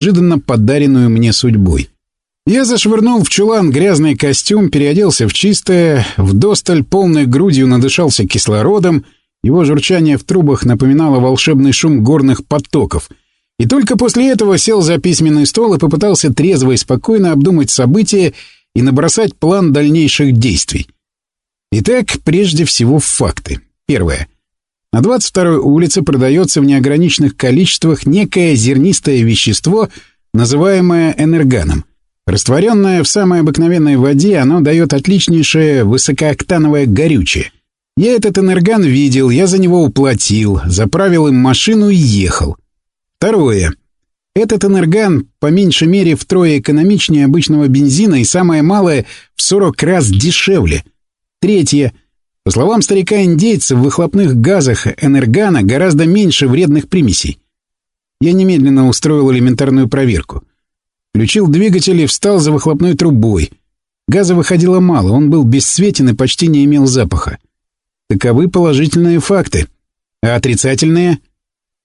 неожиданно подаренную мне судьбой. Я зашвырнул в чулан грязный костюм, переоделся в чистое, вдосталь полной грудью надышался кислородом, его журчание в трубах напоминало волшебный шум горных потоков. И только после этого сел за письменный стол и попытался трезво и спокойно обдумать события и набросать план дальнейших действий. Итак, прежде всего факты. Первое. На 22-й улице продается в неограниченных количествах некое зернистое вещество, называемое энерганом. Растворенное в самой обыкновенной воде, оно дает отличнейшее высокооктановое горючее. Я этот энерган видел, я за него уплатил, заправил им машину и ехал. Второе. Этот энерган по меньшей мере втрое экономичнее обычного бензина и самое малое в 40 раз дешевле. Третье. По словам старика-индейца, в выхлопных газах энергана гораздо меньше вредных примесей. Я немедленно устроил элементарную проверку. Включил двигатель и встал за выхлопной трубой. Газа выходило мало, он был бесцветен и почти не имел запаха. Таковы положительные факты. А отрицательные?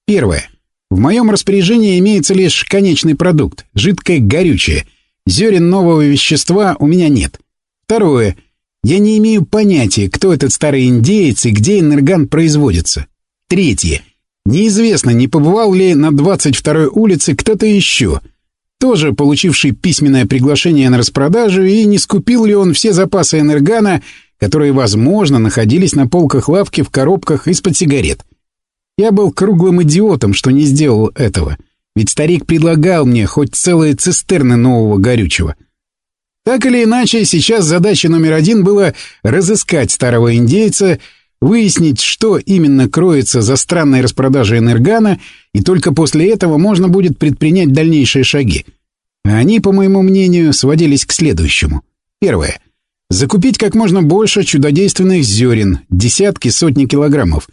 Первое. В моем распоряжении имеется лишь конечный продукт — жидкое горючее. Зерен нового вещества у меня нет. Второе. Я не имею понятия, кто этот старый индеец и где энерган производится. Третье. Неизвестно, не побывал ли на 22-й улице кто-то еще — тоже получивший письменное приглашение на распродажу, и не скупил ли он все запасы энергана, которые, возможно, находились на полках лавки в коробках из-под сигарет. Я был круглым идиотом, что не сделал этого, ведь старик предлагал мне хоть целые цистерны нового горючего. Так или иначе, сейчас задача номер один была разыскать старого индейца, выяснить, что именно кроется за странной распродажей энергана, и только после этого можно будет предпринять дальнейшие шаги. Они, по моему мнению, сводились к следующему. Первое. Закупить как можно больше чудодейственных зерен, десятки, сотни килограммов.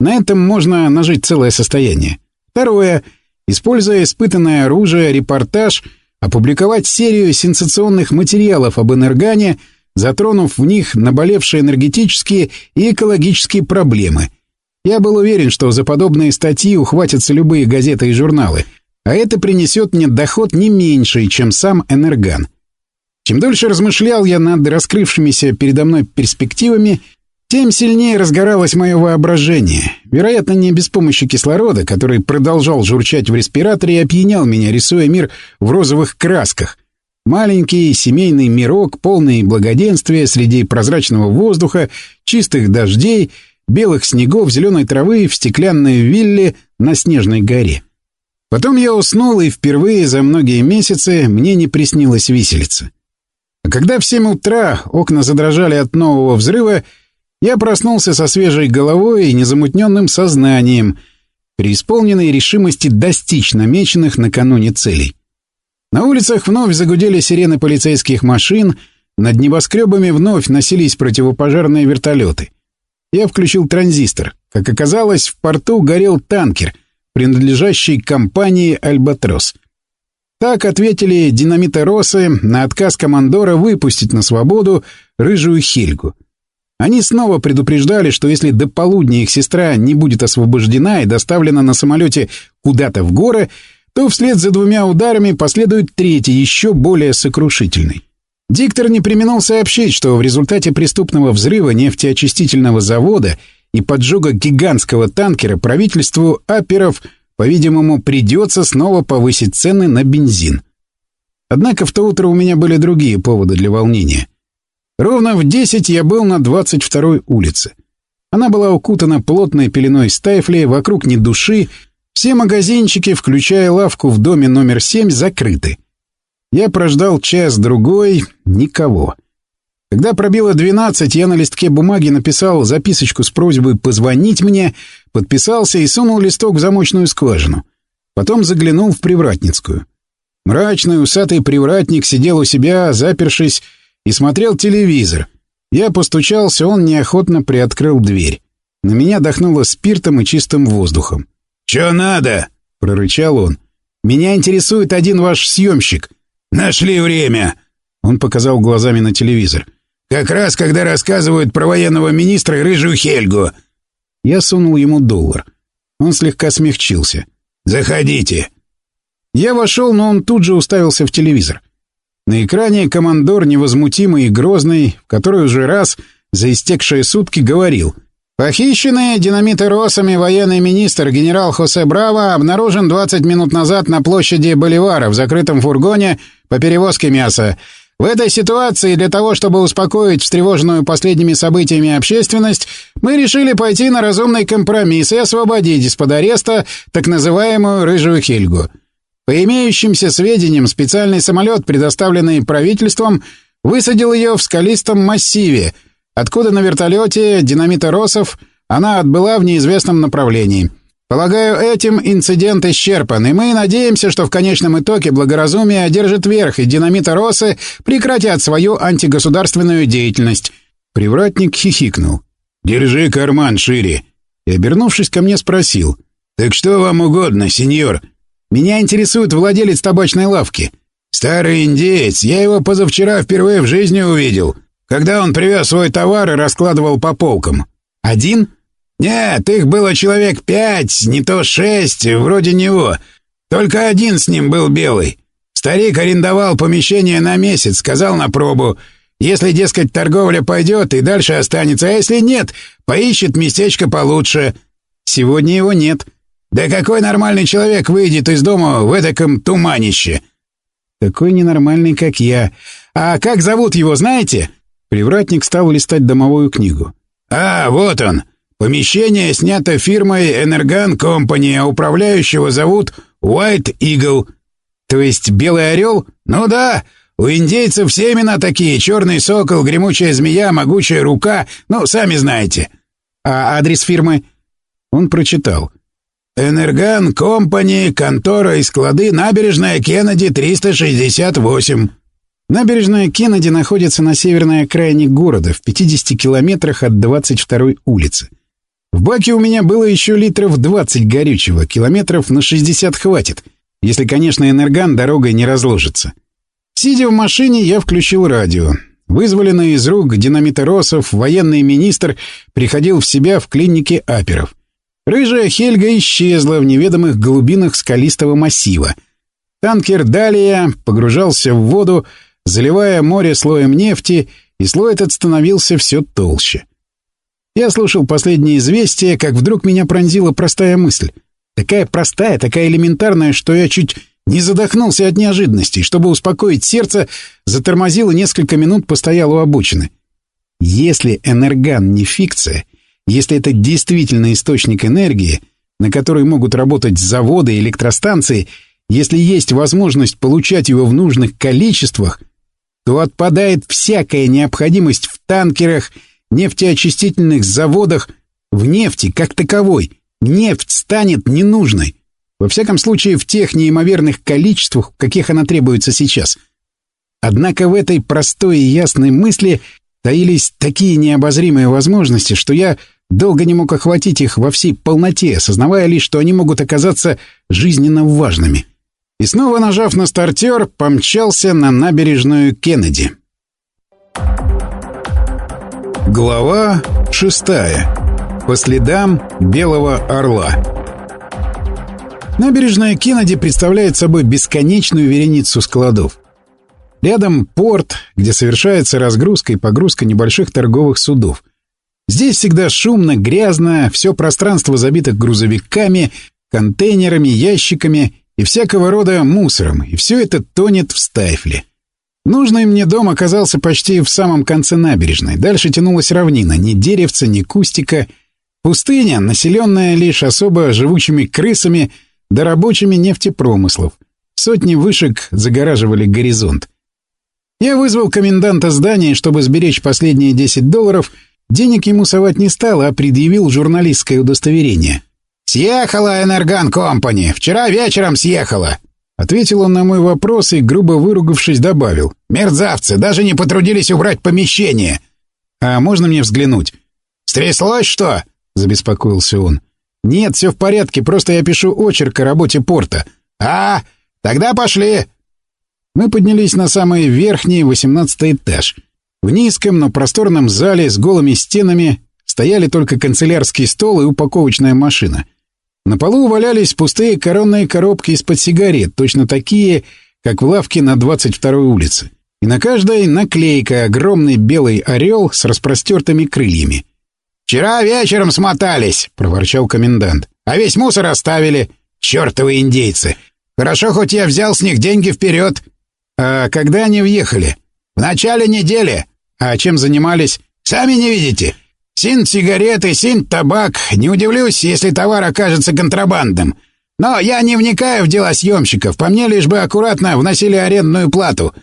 На этом можно нажить целое состояние. Второе. Используя испытанное оружие, репортаж, опубликовать серию сенсационных материалов об энергане — затронув в них наболевшие энергетические и экологические проблемы. Я был уверен, что за подобные статьи ухватятся любые газеты и журналы, а это принесет мне доход не меньший, чем сам Энерган. Чем дольше размышлял я над раскрывшимися передо мной перспективами, тем сильнее разгоралось мое воображение. Вероятно, не без помощи кислорода, который продолжал журчать в респираторе и опьянял меня, рисуя мир в розовых красках, Маленький семейный мирок, полный благоденствия среди прозрачного воздуха, чистых дождей, белых снегов, зеленой травы в стеклянной вилле на снежной горе. Потом я уснул, и впервые за многие месяцы мне не приснилось виселица. А когда в семь утра окна задрожали от нового взрыва, я проснулся со свежей головой и незамутненным сознанием, преисполненной решимости достичь намеченных накануне целей. На улицах вновь загудели сирены полицейских машин, над небоскребами вновь носились противопожарные вертолеты. Я включил транзистор. Как оказалось, в порту горел танкер, принадлежащий компании «Альбатрос». Так ответили динамиты-росы на отказ командора выпустить на свободу рыжую Хельгу. Они снова предупреждали, что если до полудня их сестра не будет освобождена и доставлена на самолете куда-то в горы, то вслед за двумя ударами последует третий, еще более сокрушительный. Диктор не применил сообщить, что в результате преступного взрыва нефтеочистительного завода и поджога гигантского танкера правительству Аперов, по-видимому, придется снова повысить цены на бензин. Однако в то утро у меня были другие поводы для волнения. Ровно в 10 я был на 22-й улице. Она была укутана плотной пеленой стайфли, вокруг ни души, все магазинчики, включая лавку в доме номер семь, закрыты. Я прождал час-другой, никого. Когда пробило двенадцать, я на листке бумаги написал записочку с просьбой позвонить мне, подписался и сунул листок в замочную скважину. Потом заглянул в Привратницкую. Мрачный усатый привратник сидел у себя, запершись, и смотрел телевизор. Я постучался, он неохотно приоткрыл дверь. На меня дохнуло спиртом и чистым воздухом. «Чё надо?» — прорычал он. «Меня интересует один ваш съемщик». «Нашли время!» — он показал глазами на телевизор. «Как раз, когда рассказывают про военного министра и рыжую Хельгу». Я сунул ему доллар. Он слегка смягчился. «Заходите». Я вошел, но он тут же уставился в телевизор. На экране командор невозмутимый и грозный, который уже раз за истекшие сутки говорил. «Похищенный динамитеросами военный министр генерал Хосе Браво обнаружен 20 минут назад на площади Боливара в закрытом фургоне по перевозке мяса. В этой ситуации для того, чтобы успокоить встревоженную последними событиями общественность, мы решили пойти на разумный компромисс и освободить из-под ареста так называемую «рыжую Хельгу». По имеющимся сведениям, специальный самолет, предоставленный правительством, высадил ее в скалистом массиве, откуда на вертолете динамита Росов она отбыла в неизвестном направлении — Полагаю, этим инцидент исчерпан, и мы надеемся, что в конечном итоге благоразумие одержит верх, и динамита Росы прекратят свою антигосударственную деятельность. Привратник хихикнул. «Держи карман шире!» И, обернувшись ко мне, спросил. «Так что вам угодно, сеньор?» «Меня интересует владелец табачной лавки». «Старый индеец, я его позавчера впервые в жизни увидел, когда он привез свой товар и раскладывал по полкам». «Один?» «Нет, их было человек пять, не то шесть, вроде него. Только один с ним был белый. Старик арендовал помещение на месяц, сказал на пробу. Если, дескать, торговля пойдет и дальше останется, а если нет, поищет местечко получше. Сегодня его нет. Да какой нормальный человек выйдет из дома в этаком туманище?» «Такой ненормальный, как я. А как зовут его, знаете?» Привратник стал листать домовую книгу. «А, вот он!» Помещение снято фирмой Энерган Компани, а управляющего зовут White Eagle. То есть Белый Орел? Ну да, у индейцев все имена такие. Черный сокол, гремучая змея, могучая рука. Ну, сами знаете. А адрес фирмы? Он прочитал. Энерган Компани, контора и склады, набережная Кеннеди, 368. Набережная Кеннеди находится на северной окраине города, в 50 километрах от 22-й улицы. В баке у меня было еще литров 20 горючего, километров на 60 хватит, если, конечно, энерган дорогой не разложится. Сидя в машине, я включил радио. Вызволенный из рук динамиторосов военный министр приходил в себя в клинике аперов. Рыжая Хельга исчезла в неведомых глубинах скалистого массива. Танкер «Далия» погружался в воду, заливая море слоем нефти, и слой этот становился все толще. Я слушал последние известия, как вдруг меня пронзила простая мысль. Такая простая, такая элементарная, что я чуть не задохнулся от неожиданности, чтобы успокоить сердце, затормозил и несколько минут постоял у обочины. Если энерган не фикция, если это действительно источник энергии, на который могут работать заводы и электростанции, если есть возможность получать его в нужных количествах, то отпадает всякая необходимость в танкерах нефтеочистительных заводах в нефти как таковой. Нефть станет ненужной. Во всяком случае, в тех неимоверных количествах, каких она требуется сейчас. Однако в этой простой и ясной мысли таились такие необозримые возможности, что я долго не мог охватить их во всей полноте, осознавая лишь, что они могут оказаться жизненно важными. И снова нажав на стартер, помчался на набережную Кеннеди. Глава шестая. По следам Белого Орла. Набережная Кеннеди представляет собой бесконечную вереницу складов. Рядом порт, где совершается разгрузка и погрузка небольших торговых судов. Здесь всегда шумно, грязно, все пространство забито грузовиками, контейнерами, ящиками и всякого рода мусором, и все это тонет в стайфле. Нужный мне дом оказался почти в самом конце набережной. Дальше тянулась равнина, ни деревца, ни кустика. Пустыня, населенная лишь особо живучими крысами да рабочими нефтепромыслов. Сотни вышек загораживали горизонт. Я вызвал коменданта здания, чтобы сберечь последние 10 долларов. Денег ему совать не стал, а предъявил журналистское удостоверение. «Съехала Энерган Компани. Вчера вечером съехала. Ответил он на мой вопрос и, грубо выругавшись, добавил. «Мерзавцы! Даже не потрудились убрать помещение!» «А можно мне взглянуть?» «Стряслось что?» — забеспокоился он. «Нет, все в порядке, просто я пишу очерк о работе порта». «А, тогда пошли!» Мы поднялись на самый верхний, восемнадцатый этаж. В низком, но просторном зале с голыми стенами стояли только канцелярский стол и упаковочная машина. На полу валялись пустые коронные коробки из-под сигарет, точно такие, как в лавке на 22-й улице. И на каждой наклейка огромный белый орел с распростертыми крыльями. «Вчера вечером смотались», — проворчал комендант. «А весь мусор оставили. Чертовы индейцы! Хорошо, хоть я взял с них деньги вперед». «А когда они въехали?» «В начале недели». «А чем занимались?» «Сами не видите. Син сигареты, син табак. Не удивлюсь, если товар окажется контрабандным. Но я не вникаю в дела съемщиков. По мне лишь бы аккуратно вносили арендную плату.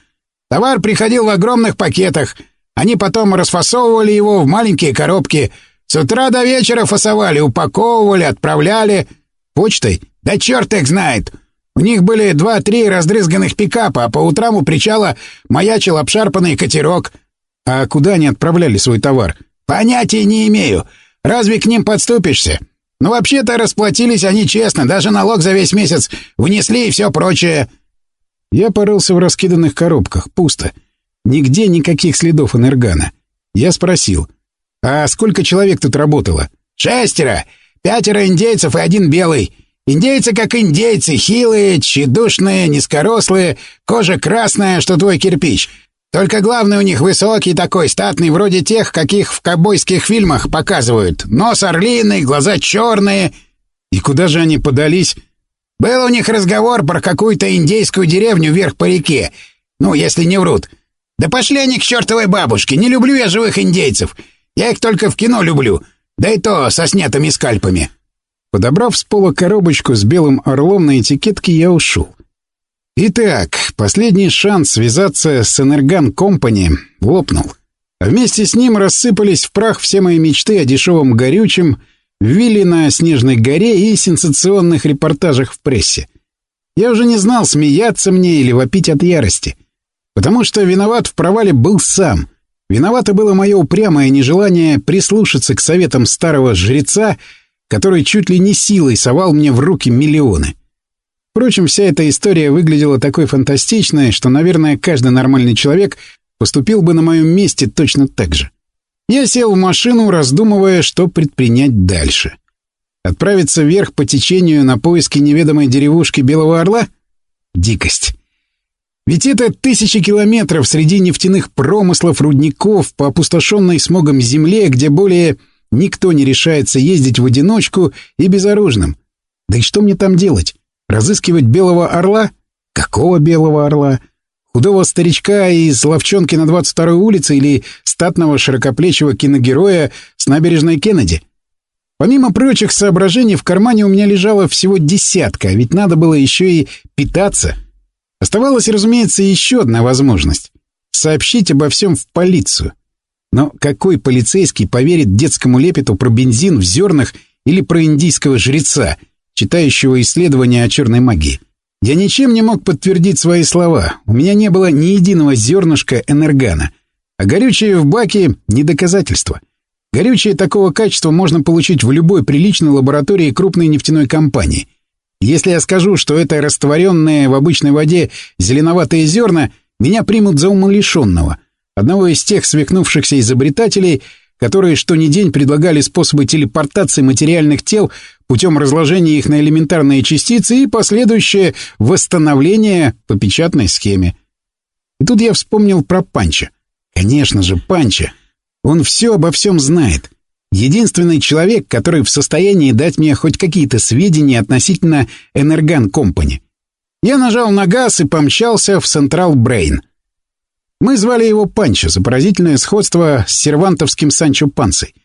Товар приходил в огромных пакетах. Они потом расфасовывали его в маленькие коробки. С утра до вечера фасовали, упаковывали, отправляли. Почтой? Да черт их знает. У них были два-три раздрызганных пикапа, а по утрам у причала маячил обшарпанный катерок. А куда они отправляли свой товар? Понятия не имею. Разве к ним подступишься? Ну, вообще-то расплатились они честно, даже налог за весь месяц внесли и все прочее. Я порылся в раскиданных коробках. Пусто. Нигде никаких следов энергана. Я спросил, а сколько человек тут работало? Шестеро. Пятеро индейцев и один белый. Индейцы как индейцы, хилые, тщедушные, низкорослые, кожа красная, что твой кирпич. Только главный у них высокий такой, статный, вроде тех, каких в ковбойских фильмах показывают. Нос орлиный, глаза черные. И куда же они подались? Был у них разговор про какую-то индейскую деревню вверх по реке. Ну, если не врут. Да пошли они к чертовой бабушке. Не люблю я живых индейцев. Я их только в кино люблю. Да и то со снятыми скальпами. Подобрав с пола коробочку с белым орлом на этикетке, я ушел. Итак, последний шанс связаться с Энерган Компани лопнул. А вместе с ним рассыпались в прах все мои мечты о дешевом горючем, вилли на Снежной горе и сенсационных репортажах в прессе. Я уже не знал, смеяться мне или вопить от ярости. Потому что виноват в провале был сам. Виновато было мое упрямое нежелание прислушаться к советам старого жреца, который чуть ли не силой совал мне в руки миллионы. Впрочем, вся эта история выглядела такой фантастичной, что, наверное, каждый нормальный человек поступил бы на моем месте точно так же. Я сел в машину, раздумывая, что предпринять дальше. Отправиться вверх по течению на поиски неведомой деревушки Белого Орла? Дикость. Ведь это тысячи километров среди нефтяных промыслов, рудников, по опустошенной смогом земле, где более никто не решается ездить в одиночку и безоружным. Да и что мне там делать? Разыскивать белого орла? Какого белого орла? Худого старичка из ловчонки на 22-й улице или статного широкоплечего киногероя с набережной Кеннеди? Помимо прочих соображений, в кармане у меня лежало всего десятка, а ведь надо было еще и питаться. Оставалась, разумеется, еще одна возможность — сообщить обо всем в полицию. Но какой полицейский поверит детскому лепету про бензин в зернах или про индийского жреца — читающего исследования о черной магии. Я ничем не мог подтвердить свои слова. У меня не было ни единого зернышка энергана. А горючее в баке — не доказательство. Горючее такого качества можно получить в любой приличной лаборатории крупной нефтяной компании. Если я скажу, что это растворенные в обычной воде зеленоватые зерна, меня примут за умалишенного, одного из тех свихнувшихся изобретателей, которые что ни день предлагали способы телепортации материальных тел путем разложения их на элементарные частицы и последующее восстановление по печатной схеме. И тут я вспомнил про Панча. Конечно же, Панча. Он все обо всем знает. Единственный человек, который в состоянии дать мне хоть какие-то сведения относительно Энерган Компани. Я нажал на газ и помчался в Централ Брейн. Мы звали его Панчо за поразительное сходство с сервантовским Санчо Пансой.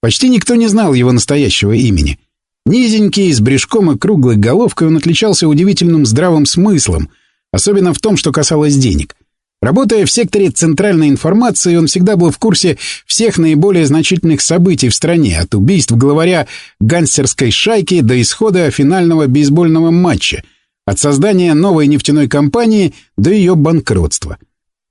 Почти никто не знал его настоящего имени. Низенький, с брюшком и круглой головкой он отличался удивительным здравым смыслом, особенно в том, что касалось денег. Работая в секторе центральной информации, он всегда был в курсе всех наиболее значительных событий в стране, от убийств главаря гангстерской шайки до исхода финального бейсбольного матча, от создания новой нефтяной компании до ее банкротства.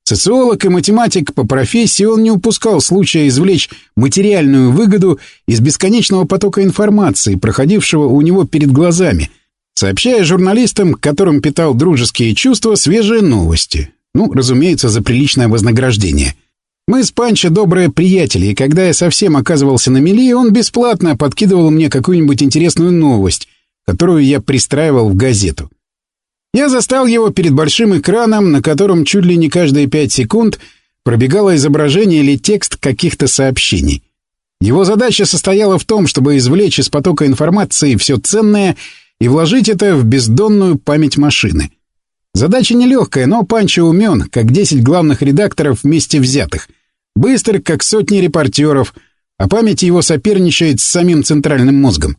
Социолог и математик по профессии, он не упускал случая извлечь материальную выгоду из бесконечного потока информации, проходившего у него перед глазами, сообщая журналистам, которым питал дружеские чувства, свежие новости. Ну, разумеется, за приличное вознаграждение. Мы с Панчо добрые приятели, и когда я совсем оказывался на мели, он бесплатно подкидывал мне какую-нибудь интересную новость, которую я пристраивал в газету. Я застал его перед большим экраном, на котором чуть ли не каждые пять секунд пробегало изображение или текст каких-то сообщений. Его задача состояла в том, чтобы извлечь из потока информации все ценное и вложить это в бездонную память машины. Задача нелегкая, но Панчо умен, как десять главных редакторов вместе взятых. Быстр, как сотни репортеров, а память его соперничает с самим центральным мозгом.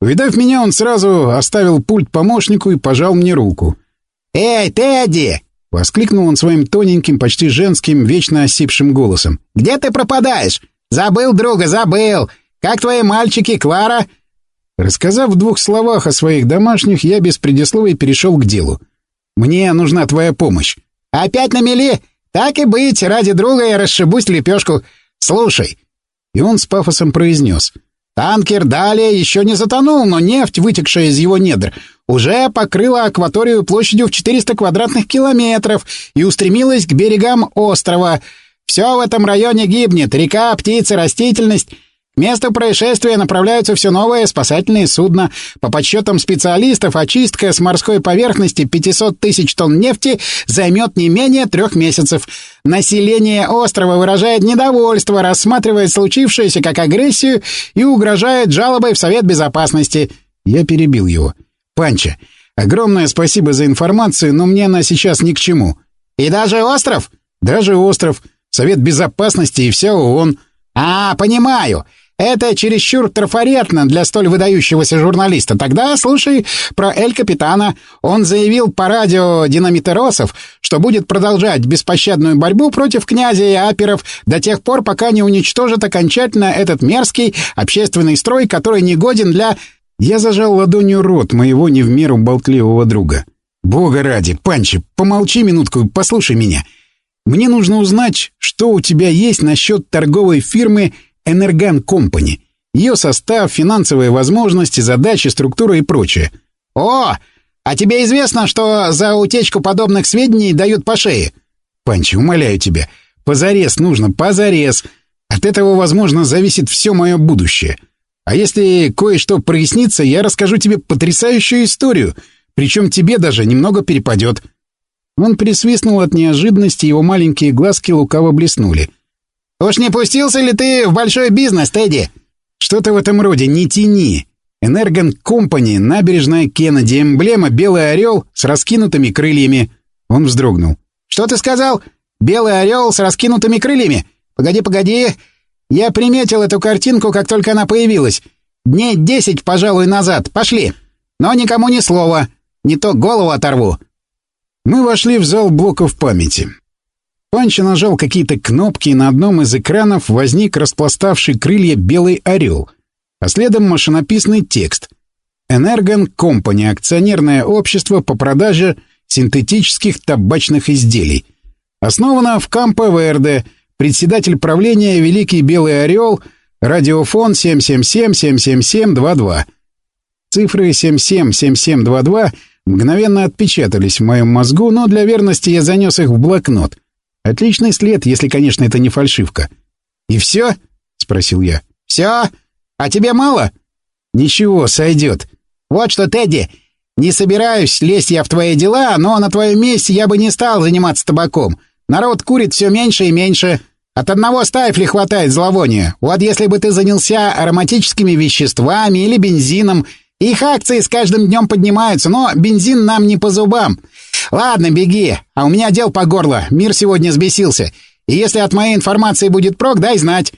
Увидав меня, он сразу оставил пульт помощнику и пожал мне руку. «Эй, Тедди!» — воскликнул он своим тоненьким, почти женским, вечно осипшим голосом. «Где ты пропадаешь? Забыл друга, забыл! Как твои мальчики, Клара?» Рассказав в двух словах о своих домашних, я без предисловий перешел к делу. «Мне нужна твоя помощь». «Опять на мели? Так и быть, ради друга я расшибусь лепешку. Слушай». И он с пафосом произнес — Танкер далее еще не затонул, но нефть, вытекшая из его недр, уже покрыла акваторию площадью в 400 квадратных километров и устремилась к берегам острова. Все в этом районе гибнет, река, птицы, растительность — месту происшествия направляются все новые спасательные судна. По подсчетам специалистов, очистка с морской поверхности 500 тысяч тонн нефти займет не менее трех месяцев. Население острова выражает недовольство, рассматривает случившееся как агрессию и угрожает жалобой в Совет Безопасности. Я перебил его. «Панча, огромное спасибо за информацию, но мне она сейчас ни к чему». «И даже остров?» «Даже остров, Совет Безопасности и вся ООН». «А, понимаю. Это чересчур трафаретно для столь выдающегося журналиста. Тогда слушай про Эль-Капитана. Он заявил по радио динамитеросов, что будет продолжать беспощадную борьбу против князя и аперов до тех пор, пока не уничтожит окончательно этот мерзкий общественный строй, который не годен для... Я зажал ладонью рот моего не в меру болтливого друга. «Бога ради, Панчи, помолчи минутку и послушай меня. Мне нужно узнать, что у тебя есть насчет торговой фирмы Энерган Компани. Ее состав, финансовые возможности, задачи, структура и прочее. «О, а тебе известно, что за утечку подобных сведений дают по шее?» «Панчи, умоляю тебя, позарез нужно, позарез. От этого, возможно, зависит все мое будущее. А если кое-что прояснится, я расскажу тебе потрясающую историю, причем тебе даже немного перепадет». Он присвистнул от неожиданности, его маленькие глазки лукаво блеснули. «Уж не пустился ли ты в большой бизнес, Тедди?» «Что-то в этом роде, не тяни. Энергон Компани, набережная Кеннеди, эмблема «Белый орел» с раскинутыми крыльями». Он вздрогнул. «Что ты сказал? Белый орел с раскинутыми крыльями? Погоди, погоди. Я приметил эту картинку, как только она появилась. Дней десять, пожалуй, назад. Пошли. Но никому ни слова. Не то голову оторву». Мы вошли в зал блоков памяти. Панча нажал какие-то кнопки, и на одном из экранов возник распластавший крылья белый орел, а следом машинописный текст. «Энергон Компани. Акционерное общество по продаже синтетических табачных изделий. Основано в Кампо Верде. Председатель правления Великий Белый Орел. Радиофон 777-777-22». Цифры 777722 мгновенно отпечатались в моем мозгу, но для верности я занес их в блокнот — Отличный след, если, конечно, это не фальшивка. «И все?» — спросил я. «Все? А тебе мало?» «Ничего, сойдет». «Вот что, Тедди, не собираюсь лезть я в твои дела, но на твоем месте я бы не стал заниматься табаком. Народ курит все меньше и меньше. От одного стайфли хватает зловония. Вот если бы ты занялся ароматическими веществами или бензином, их акции с каждым днем поднимаются, но бензин нам не по зубам. «Ладно, беги, а у меня дел по горло, мир сегодня сбесился. И если от моей информации будет прок, дай знать».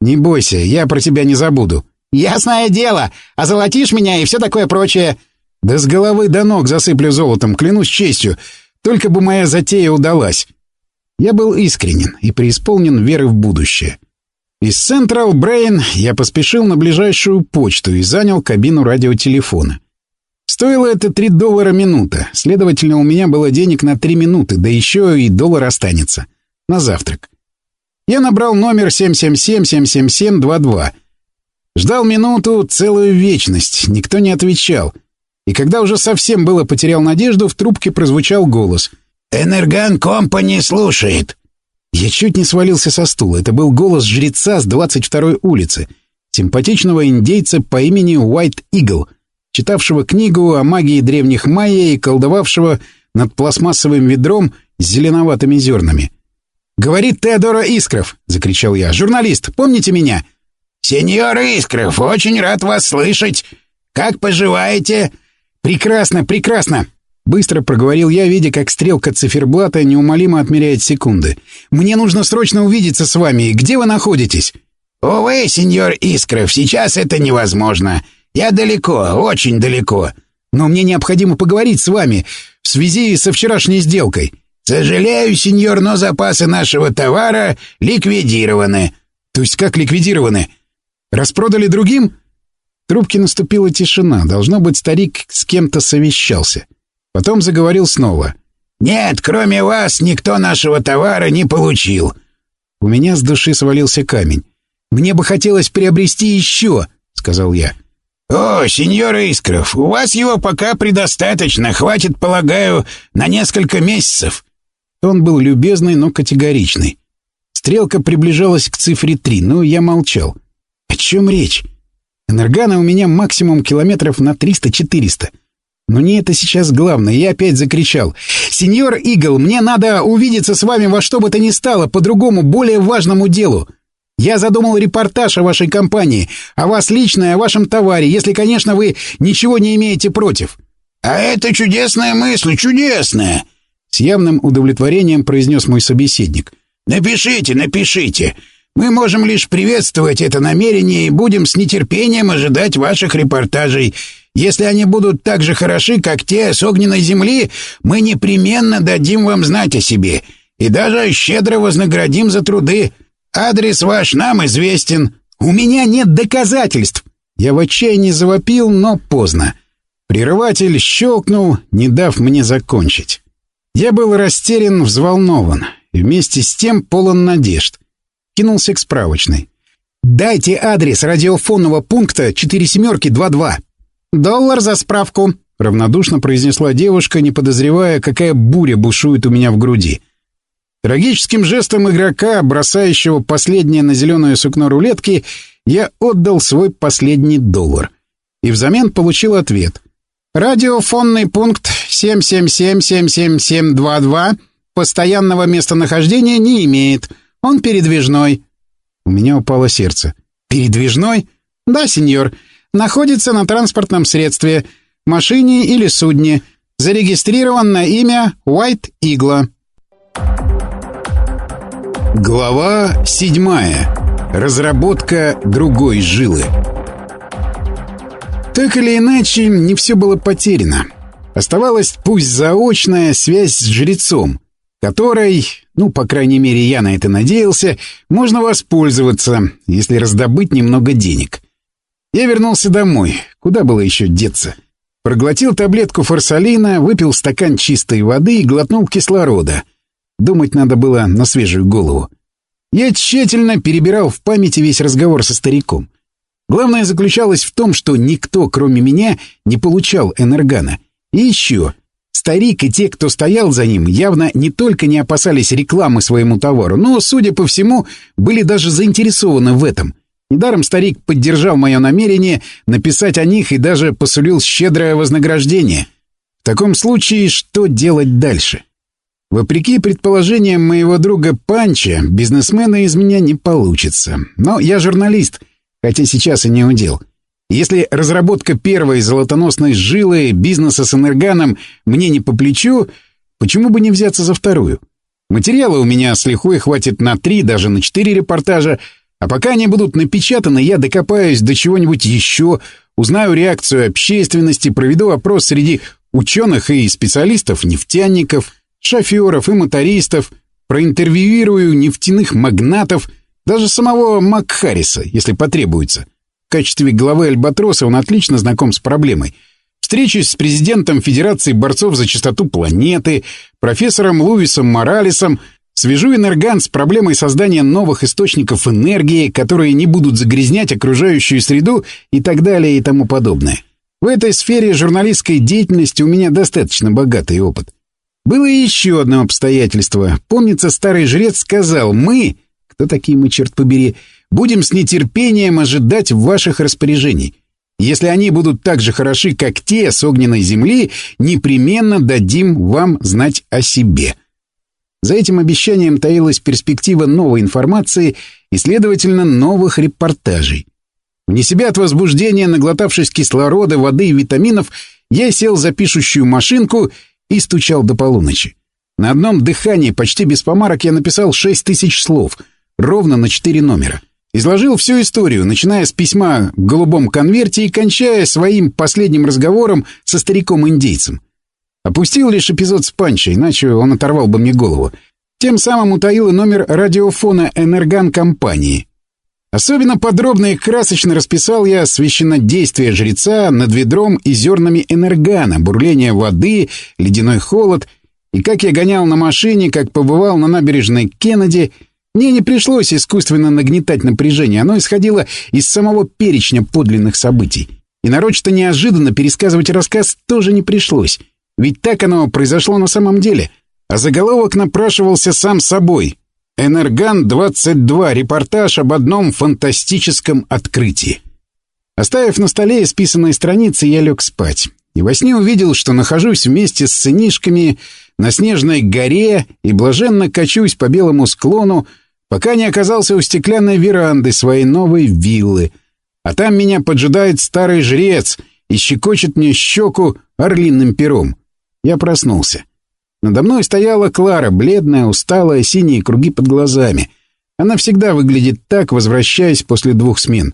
«Не бойся, я про тебя не забуду». «Ясное дело, озолотишь меня и все такое прочее». «Да с головы до ног засыплю золотом, клянусь честью. Только бы моя затея удалась». Я был искренен и преисполнен веры в будущее. Из Central Brain я поспешил на ближайшую почту и занял кабину радиотелефона. Стоило это 3 доллара минута. Следовательно, у меня было денег на 3 минуты, да еще и доллар останется. На завтрак. Я набрал номер 777-777-22. Ждал минуту, целую вечность. Никто не отвечал. И когда уже совсем было потерял надежду, в трубке прозвучал голос. «Энерган Компани слушает». Я чуть не свалился со стула. Это был голос жреца с 22-й улицы. Симпатичного индейца по имени Уайт Игл — читавшего книгу о магии древних майя и колдовавшего над пластмассовым ведром с зеленоватыми зернами. «Говорит Теодора Искров!» — закричал я. «Журналист, помните меня?» «Сеньор Искров, очень рад вас слышать. Как поживаете?» «Прекрасно, прекрасно!» Быстро проговорил я, видя, как стрелка циферблата неумолимо отмеряет секунды. «Мне нужно срочно увидеться с вами. Где вы находитесь?» «Увы, сеньор Искров, сейчас это невозможно. Я далеко, очень далеко. Но мне необходимо поговорить с вами в связи со вчерашней сделкой». «Сожалею, сеньор, но запасы нашего товара ликвидированы». «То есть как ликвидированы? Распродали другим?» В трубке наступила тишина. Должно быть, старик с кем-то совещался. Потом заговорил снова. «Нет, кроме вас никто нашего товара не получил». У меня с души свалился камень. «Мне бы хотелось приобрести еще», — сказал я. «О, сеньор Искров, у вас его пока предостаточно, хватит, полагаю, на несколько месяцев». Он был любезный, но категоричный. Стрелка приближалась к цифре три, но я молчал. О чем речь? Энергана у меня максимум километров на 300-400. Но не это сейчас главное. Я опять закричал. «Сеньор Игл, мне надо увидеться с вами во что бы то ни стало, по другому, более важному делу. Я задумал репортаж о вашей компании, о вас лично и о вашем товаре, если, конечно, вы ничего не имеете против». «А это чудесная мысль, чудесная!» С явным удовлетворением произнес мой собеседник. «Напишите, напишите. Мы можем лишь приветствовать это намерение и будем с нетерпением ожидать ваших репортажей. Если они будут так же хороши, как те с огненной земли, мы непременно дадим вам знать о себе и даже щедро вознаградим за труды. Адрес ваш нам известен. У меня нет доказательств. Я в отчаянии завопил, но поздно. Прерыватель щелкнул, не дав мне закончить. Я был растерян, взволнован вместе с тем полон надежд. Кинулся к справочной. «Дайте адрес радиофонного пункта 4 семерки 22». «Доллар за справку», — равнодушно произнесла девушка, не подозревая, какая буря бушует у меня в груди. Трагическим жестом игрока, бросающего последнее на зеленое сукно рулетки, я отдал свой последний доллар. И взамен получил ответ. «Радиофонный пункт 777-77722 постоянного местонахождения не имеет. Он передвижной». У меня упало сердце. «Передвижной?» «Да, сеньор находится на транспортном средстве, машине или судне, зарегистрирован на имя White Игла. Глава седьмая. Разработка другой жилы. Так или иначе, не все было потеряно. Оставалась пусть заочная связь с жрецом, которой, ну, по крайней мере, я на это надеялся, можно воспользоваться, если раздобыть немного денег. Я вернулся домой. Куда было еще деться? Проглотил таблетку форсалина, выпил стакан чистой воды и глотнул кислорода. Думать надо было на свежую голову. Я тщательно перебирал в памяти весь разговор со стариком. Главное заключалось в том, что никто, кроме меня, не получал энергана. И еще, старик и те, кто стоял за ним, явно не только не опасались рекламы своему товару, но, судя по всему, были даже заинтересованы в этом — Недаром старик поддержал мое намерение написать о них и даже посулил щедрое вознаграждение. В таком случае, что делать дальше? Вопреки предположениям моего друга Панча, бизнесмена из меня не получится. Но я журналист, хотя сейчас и не удел. Если разработка первой золотоносной жилы бизнеса с энерганом мне не по плечу, почему бы не взяться за вторую? Материала у меня с лихвой хватит на три, даже на четыре репортажа, а пока они будут напечатаны, я докопаюсь до чего-нибудь еще, узнаю реакцию общественности, проведу опрос среди ученых и специалистов-нефтяников, шоферов и мотористов, проинтервьюирую нефтяных магнатов, даже самого Макхариса, если потребуется. В качестве главы Альбатроса он отлично знаком с проблемой. Встречусь с президентом Федерации борцов за чистоту планеты, профессором Луисом Моралесом, Свяжу энерган с проблемой создания новых источников энергии, которые не будут загрязнять окружающую среду и так далее и тому подобное. В этой сфере журналистской деятельности у меня достаточно богатый опыт. Было еще одно обстоятельство. Помнится, старый жрец сказал «Мы, кто такие мы, черт побери, будем с нетерпением ожидать ваших распоряжений». Если они будут так же хороши, как те с огненной земли, непременно дадим вам знать о себе. За этим обещанием таилась перспектива новой информации и, следовательно, новых репортажей. Вне себя от возбуждения, наглотавшись кислорода, воды и витаминов, я сел за пишущую машинку и стучал до полуночи. На одном дыхании, почти без помарок, я написал шесть тысяч слов, ровно на четыре номера. Изложил всю историю, начиная с письма в голубом конверте и кончая своим последним разговором со стариком-индейцем. Опустил лишь эпизод с Панча, иначе он оторвал бы мне голову. Тем самым утаил и номер радиофона «Энерган-компании». Особенно подробно и красочно расписал я священнодействие жреца над ведром и зернами энергана, бурление воды, ледяной холод, и как я гонял на машине, как побывал на набережной Кеннеди — мне не пришлось искусственно нагнетать напряжение, оно исходило из самого перечня подлинных событий. И нарочито неожиданно пересказывать рассказ тоже не пришлось. Ведь так оно произошло на самом деле. А заголовок напрашивался сам собой. «Энерган-22. Репортаж об одном фантастическом открытии». Оставив на столе исписанные страницы, я лег спать. И во сне увидел, что нахожусь вместе с сынишками на снежной горе и блаженно качусь по белому склону, пока не оказался у стеклянной веранды своей новой виллы. А там меня поджидает старый жрец и щекочет мне щеку орлиным пером. Я проснулся. Надо мной стояла Клара, бледная, усталая, синие круги под глазами. Она всегда выглядит так, возвращаясь после двух смен.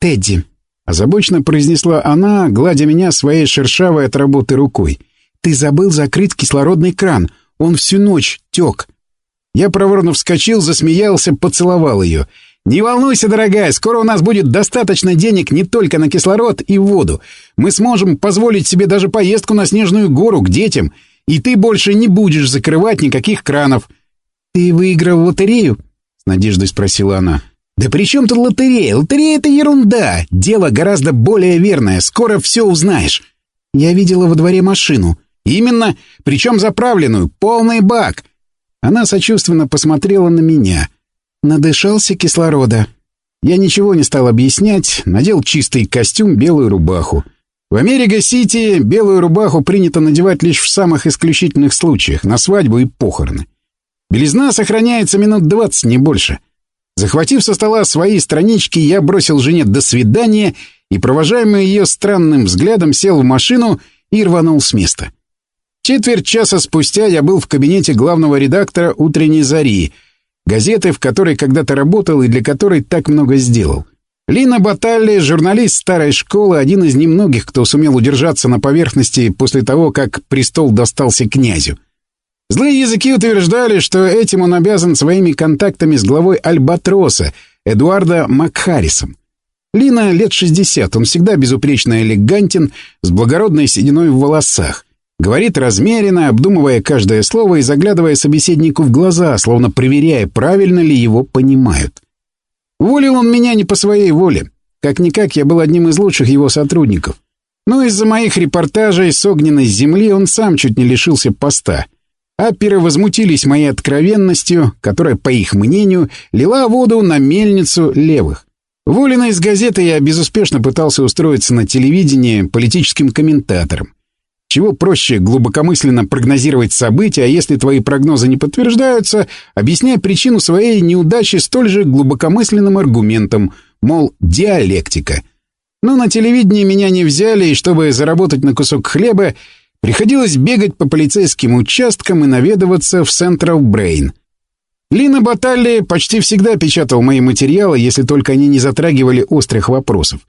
«Тедди», — озабоченно произнесла она, гладя меня своей шершавой от работы рукой. «Ты забыл закрыть кислородный кран. Он всю ночь тек. Я проворно вскочил, засмеялся, поцеловал ее. «Не волнуйся, дорогая, скоро у нас будет достаточно денег не только на кислород и воду. Мы сможем позволить себе даже поездку на Снежную гору к детям, и ты больше не будешь закрывать никаких кранов». «Ты выиграл лотерею?» — с надеждой спросила она. «Да при чем тут лотерея? Лотерея — это ерунда. Дело гораздо более верное. Скоро все узнаешь». «Я видела во дворе машину». «Именно. Причем заправленную. Полный бак». Она сочувственно посмотрела на меня. Надышался кислорода. Я ничего не стал объяснять, надел чистый костюм, белую рубаху. В Америка-Сити белую рубаху принято надевать лишь в самых исключительных случаях, на свадьбу и похороны. Белизна сохраняется минут двадцать, не больше. Захватив со стола свои странички, я бросил жене «до свидания» и, провожаемый ее странным взглядом, сел в машину и рванул с места. Четверть часа спустя я был в кабинете главного редактора «Утренней зари», газеты, в которой когда-то работал и для которой так много сделал. Лина Баталли, журналист старой школы, один из немногих, кто сумел удержаться на поверхности после того, как престол достался князю. Злые языки утверждали, что этим он обязан своими контактами с главой Альбатроса, Эдуарда Макхарисом. Лина лет 60, он всегда безупречно элегантен, с благородной сединой в волосах. Говорит размеренно, обдумывая каждое слово и заглядывая собеседнику в глаза, словно проверяя, правильно ли его понимают. Волил он меня не по своей воле. Как-никак я был одним из лучших его сотрудников. Но из-за моих репортажей с огненной земли он сам чуть не лишился поста. Аперы возмутились моей откровенностью, которая, по их мнению, лила воду на мельницу левых. Волина из газеты я безуспешно пытался устроиться на телевидении политическим комментатором. Чего проще глубокомысленно прогнозировать события, а если твои прогнозы не подтверждаются, объясняй причину своей неудачи столь же глубокомысленным аргументом, мол, диалектика. Но на телевидении меня не взяли, и чтобы заработать на кусок хлеба, приходилось бегать по полицейским участкам и наведываться в Central Brain. Лина Баталли почти всегда печатал мои материалы, если только они не затрагивали острых вопросов.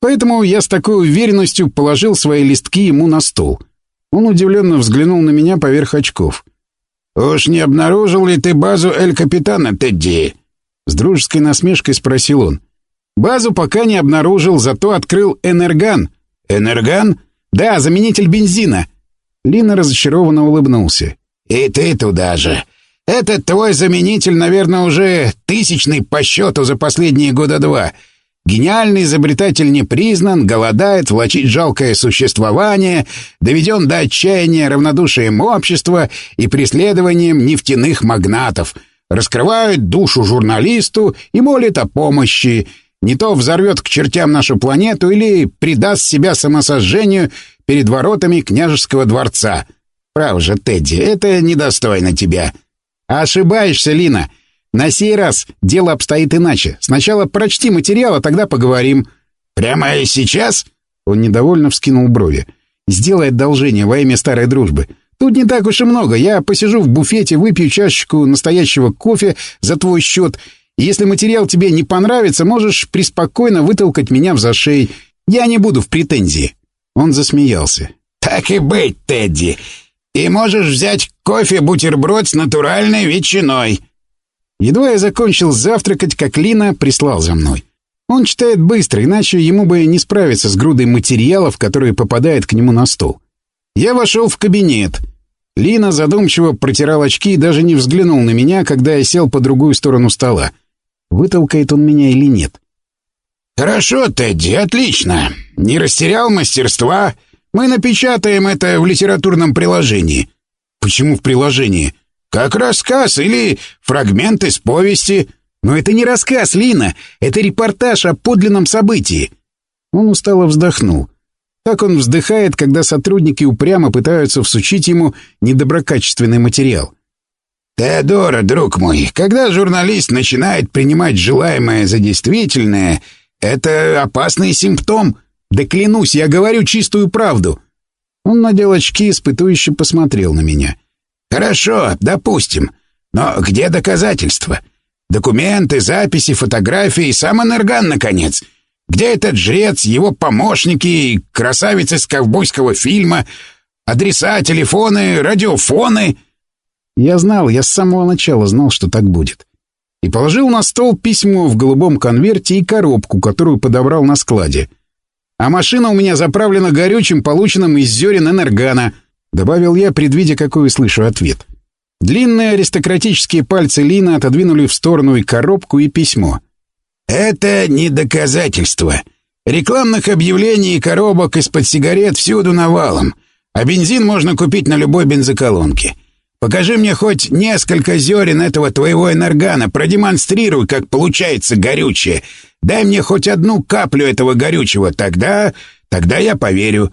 Поэтому я с такой уверенностью положил свои листки ему на стол — он удивленно взглянул на меня поверх очков. «Уж не обнаружил ли ты базу Эль-Капитана, Тедди?» С дружеской насмешкой спросил он. «Базу пока не обнаружил, зато открыл Энерган». «Энерган?» «Да, заменитель бензина». Лина разочарованно улыбнулся. «И ты туда же. Этот твой заменитель, наверное, уже тысячный по счету за последние года два. Гениальный изобретатель не признан, голодает, влачит жалкое существование, доведен до отчаяния равнодушием общества и преследованием нефтяных магнатов, раскрывает душу журналисту и молит о помощи. Не то взорвет к чертям нашу планету или придаст себя самосожжению перед воротами княжеского дворца. Право же, Тедди, это недостойно тебя. Ошибаешься, Лина. На сей раз дело обстоит иначе. Сначала прочти материал, а тогда поговорим. Прямо и сейчас? Он недовольно вскинул брови. Сделай одолжение во имя старой дружбы. Тут не так уж и много. Я посижу в буфете, выпью чашечку настоящего кофе за твой счет. Если материал тебе не понравится, можешь преспокойно вытолкать меня в зашей. Я не буду в претензии. Он засмеялся. «Так и быть, Тедди. И можешь взять кофе-бутерброд с натуральной ветчиной». Едва я закончил завтракать, как Лина прислал за мной. Он читает быстро, иначе ему бы не справиться с грудой материалов, которые попадают к нему на стол. Я вошел в кабинет. Лина задумчиво протирал очки и даже не взглянул на меня, когда я сел по другую сторону стола. Вытолкает он меня или нет? «Хорошо, Тедди, отлично. Не растерял мастерства. Мы напечатаем это в литературном приложении». «Почему в приложении?» «Как рассказ или фрагмент из повести». «Но это не рассказ, Лина. Это репортаж о подлинном событии». Он устало вздохнул. Так он вздыхает, когда сотрудники упрямо пытаются всучить ему недоброкачественный материал. «Теодора, друг мой, когда журналист начинает принимать желаемое за действительное, это опасный симптом. Да клянусь, я говорю чистую правду. Он надел очки, испытующе посмотрел на меня. Хорошо, допустим. Но где доказательства? Документы, записи, фотографии, сам Энерган, наконец. Где этот жрец, его помощники, красавицы из ковбойского фильма, адреса, телефоны, радиофоны? Я знал, я с самого начала знал, что так будет и положил на стол письмо в голубом конверте и коробку, которую подобрал на складе. «А машина у меня заправлена горючим, полученным из зерен энергана», — добавил я, предвидя, какой услышу ответ. Длинные аристократические пальцы Лина отодвинули в сторону и коробку, и письмо. «Это не доказательство. Рекламных объявлений и коробок из-под сигарет всюду навалом, а бензин можно купить на любой бензоколонке. Покажи мне хоть несколько зерен этого твоего энергана, продемонстрируй, как получается горючее. Дай мне хоть одну каплю этого горючего, тогда... тогда я поверю.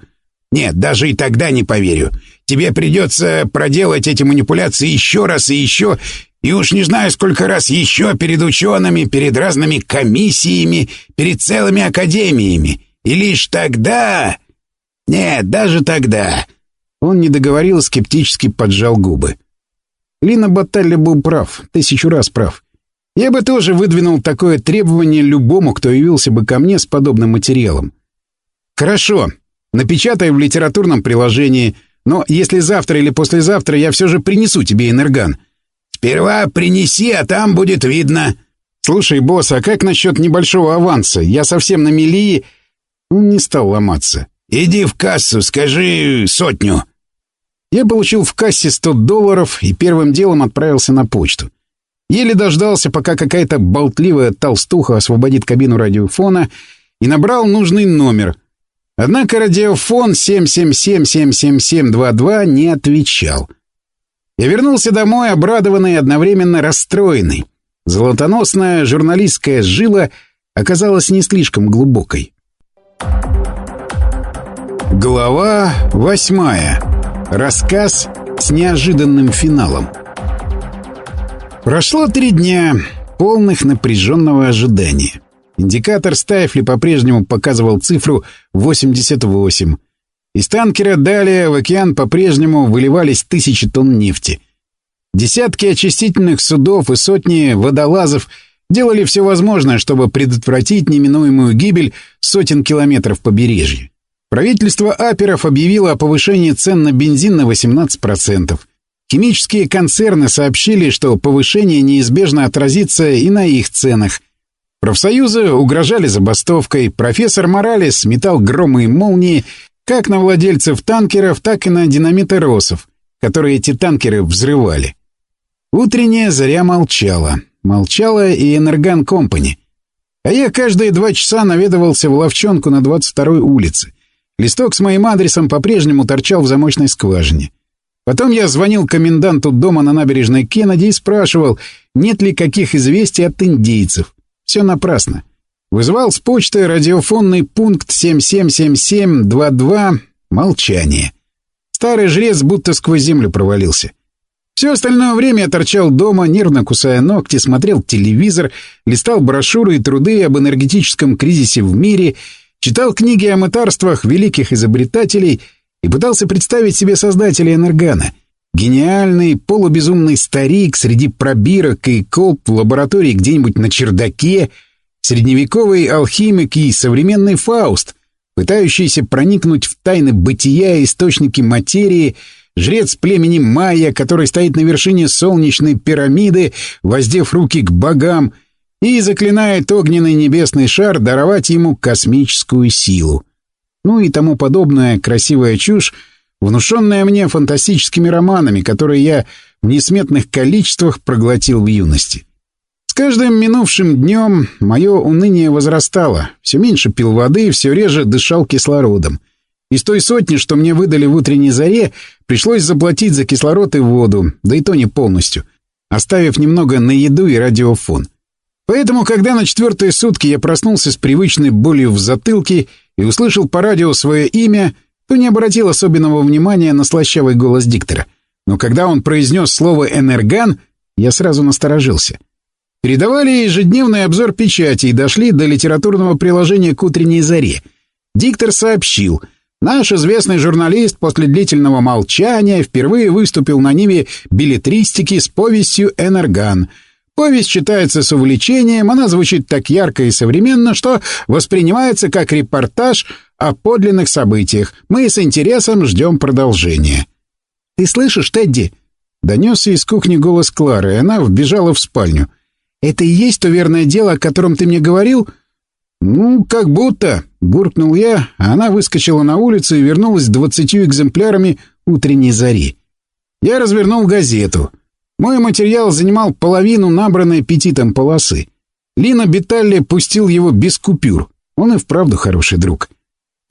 Нет, даже и тогда не поверю. Тебе придется проделать эти манипуляции еще раз и еще, и уж не знаю, сколько раз еще перед учеными, перед разными комиссиями, перед целыми академиями. И лишь тогда... Нет, даже тогда он не договорил, скептически поджал губы. Лина Баталли был прав, тысячу раз прав. Я бы тоже выдвинул такое требование любому, кто явился бы ко мне с подобным материалом. Хорошо, напечатай в литературном приложении, но если завтра или послезавтра я все же принесу тебе энерган. Сперва принеси, а там будет видно. Слушай, босс, а как насчет небольшого аванса? Я совсем на мели... Не стал ломаться. «Иди в кассу, скажи сотню». Я получил в кассе 100 долларов и первым делом отправился на почту. Еле дождался, пока какая-то болтливая толстуха освободит кабину радиофона и набрал нужный номер. Однако радиофон 777-77722 не отвечал. Я вернулся домой, обрадованный и одновременно расстроенный. Золотоносная журналистская жила оказалась не слишком глубокой. Глава восьмая. Рассказ с неожиданным финалом. Прошло три дня, полных напряженного ожидания. Индикатор Стайфли по-прежнему показывал цифру 88. Из танкера далее в океан по-прежнему выливались тысячи тонн нефти. Десятки очистительных судов и сотни водолазов делали все возможное, чтобы предотвратить неминуемую гибель сотен километров побережья. Правительство Аперов объявило о повышении цен на бензин на 18%. Химические концерны сообщили, что повышение неизбежно отразится и на их ценах. Профсоюзы угрожали забастовкой, профессор Моралес метал громы и молнии как на владельцев танкеров, так и на динамиторосов, которые эти танкеры взрывали. Утренняя заря молчала. Молчала и Энерган Компани. А я каждые два часа наведывался в ловчонку на 22-й улице. Листок с моим адресом по-прежнему торчал в замочной скважине. Потом я звонил коменданту дома на набережной Кеннеди и спрашивал, нет ли каких известий от индейцев. Все напрасно. Вызывал с почты радиофонный пункт 777722 «Молчание». Старый жрец будто сквозь землю провалился. Все остальное время я торчал дома, нервно кусая ногти, смотрел телевизор, листал брошюры и труды об энергетическом кризисе в мире, читал книги о мытарствах великих изобретателей и пытался представить себе создателя Энергана. Гениальный, полубезумный старик среди пробирок и колб в лаборатории где-нибудь на чердаке, средневековый алхимик и современный Фауст, пытающийся проникнуть в тайны бытия и источники материи — жрец племени Майя, который стоит на вершине солнечной пирамиды, воздев руки к богам, и заклинает огненный небесный шар даровать ему космическую силу. Ну и тому подобная красивая чушь, внушенная мне фантастическими романами, которые я в несметных количествах проглотил в юности. С каждым минувшим днем мое уныние возрастало, все меньше пил воды и все реже дышал кислородом — из той сотни, что мне выдали в утренней заре, пришлось заплатить за кислород и воду, да и то не полностью, оставив немного на еду и радиофон. Поэтому, когда на четвертые сутки я проснулся с привычной болью в затылке и услышал по радио свое имя, то не обратил особенного внимания на слащавый голос диктора. Но когда он произнес слово «энерган», я сразу насторожился. Передавали ежедневный обзор печати и дошли до литературного приложения к утренней заре. Диктор сообщил — Наш известный журналист после длительного молчания впервые выступил на ниве билетристики с повестью «Энерган». Повесть читается с увлечением, она звучит так ярко и современно, что воспринимается как репортаж о подлинных событиях. Мы с интересом ждем продолжения. «Ты слышишь, Тедди?» Донесся из кухни голос Клары, и она вбежала в спальню. «Это и есть то верное дело, о котором ты мне говорил?» «Ну, как будто», — буркнул я, а она выскочила на улицу и вернулась с двадцатью экземплярами утренней зари. Я развернул газету. Мой материал занимал половину набранной аппетитом полосы. Лина Беталли пустил его без купюр. Он и вправду хороший друг.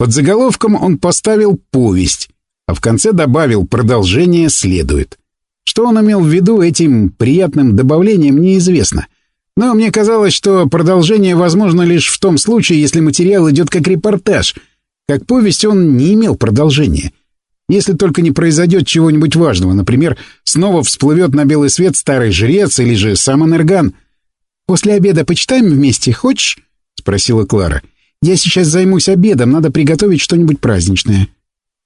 Под заголовком он поставил «повесть», а в конце добавил «продолжение следует». Что он имел в виду этим приятным добавлением, неизвестно. Но мне казалось, что продолжение возможно лишь в том случае, если материал идет как репортаж. Как повесть он не имел продолжения. Если только не произойдет чего-нибудь важного, например, снова всплывет на белый свет старый жрец или же сам Энерган. «После обеда почитаем вместе, хочешь?» — спросила Клара. «Я сейчас займусь обедом, надо приготовить что-нибудь праздничное».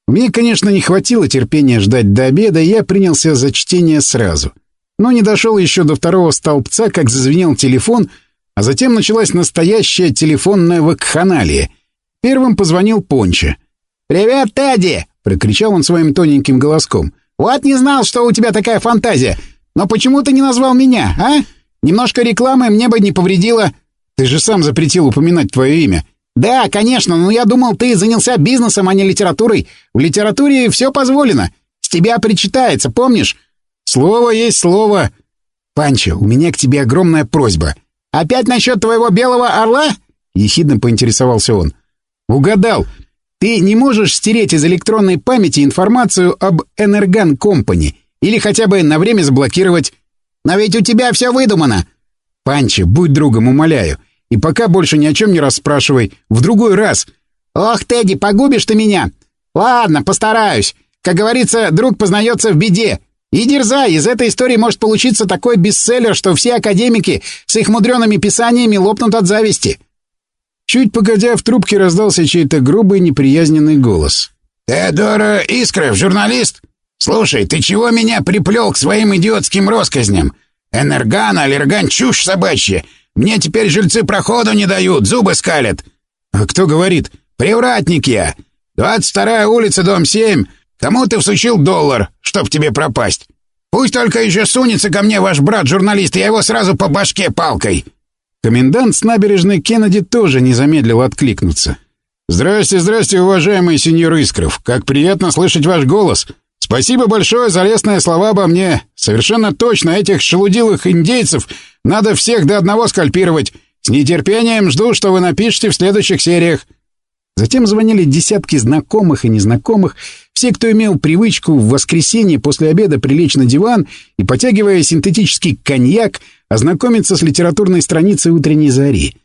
Мне, конечно, не хватило терпения ждать до обеда, и я принялся за чтение сразу — но не дошел еще до второго столбца, как зазвенел телефон, а затем началась настоящая телефонная вакханалия. Первым позвонил Понча. «Привет, Тедди!» — прокричал он своим тоненьким голоском. «Вот не знал, что у тебя такая фантазия. Но почему ты не назвал меня, а? Немножко рекламы мне бы не повредило». «Ты же сам запретил упоминать твое имя». «Да, конечно, но я думал, ты занялся бизнесом, а не литературой. В литературе все позволено. С тебя причитается, помнишь? Слово есть слово. Панчо, у меня к тебе огромная просьба. Опять насчет твоего белого орла? Ехидно поинтересовался он. Угадал. Ты не можешь стереть из электронной памяти информацию об Энерган Компани или хотя бы на время заблокировать. Но ведь у тебя все выдумано. Панчо, будь другом, умоляю. И пока больше ни о чем не расспрашивай. В другой раз. Ох, Тедди, погубишь ты меня. Ладно, постараюсь. Как говорится, друг познается в беде. И дерзай, из этой истории может получиться такой бестселлер, что все академики с их мудреными писаниями лопнут от зависти. Чуть погодя, в трубке раздался чей-то грубый неприязненный голос. «Теодора Искров, журналист? Слушай, ты чего меня приплел к своим идиотским россказням? Энерган, аллерган, чушь собачья. Мне теперь жильцы проходу не дают, зубы скалят». «А кто говорит?» «Привратник я. Двадцать вторая улица, дом семь. Кому ты всучил доллар, чтоб тебе пропасть? Пусть только еще сунется ко мне ваш брат-журналист, я его сразу по башке палкой!» Комендант с набережной Кеннеди тоже не замедлил откликнуться. «Здрасте, здрасте, уважаемый сеньор Искров. Как приятно слышать ваш голос. Спасибо большое за лестные слова обо мне. Совершенно точно этих шелудилых индейцев надо всех до одного скальпировать. С нетерпением жду, что вы напишете в следующих сериях». Затем звонили десятки знакомых и незнакомых, все, кто имел привычку в воскресенье после обеда прилечь на диван и, потягивая синтетический коньяк, ознакомиться с литературной страницей утренней зари.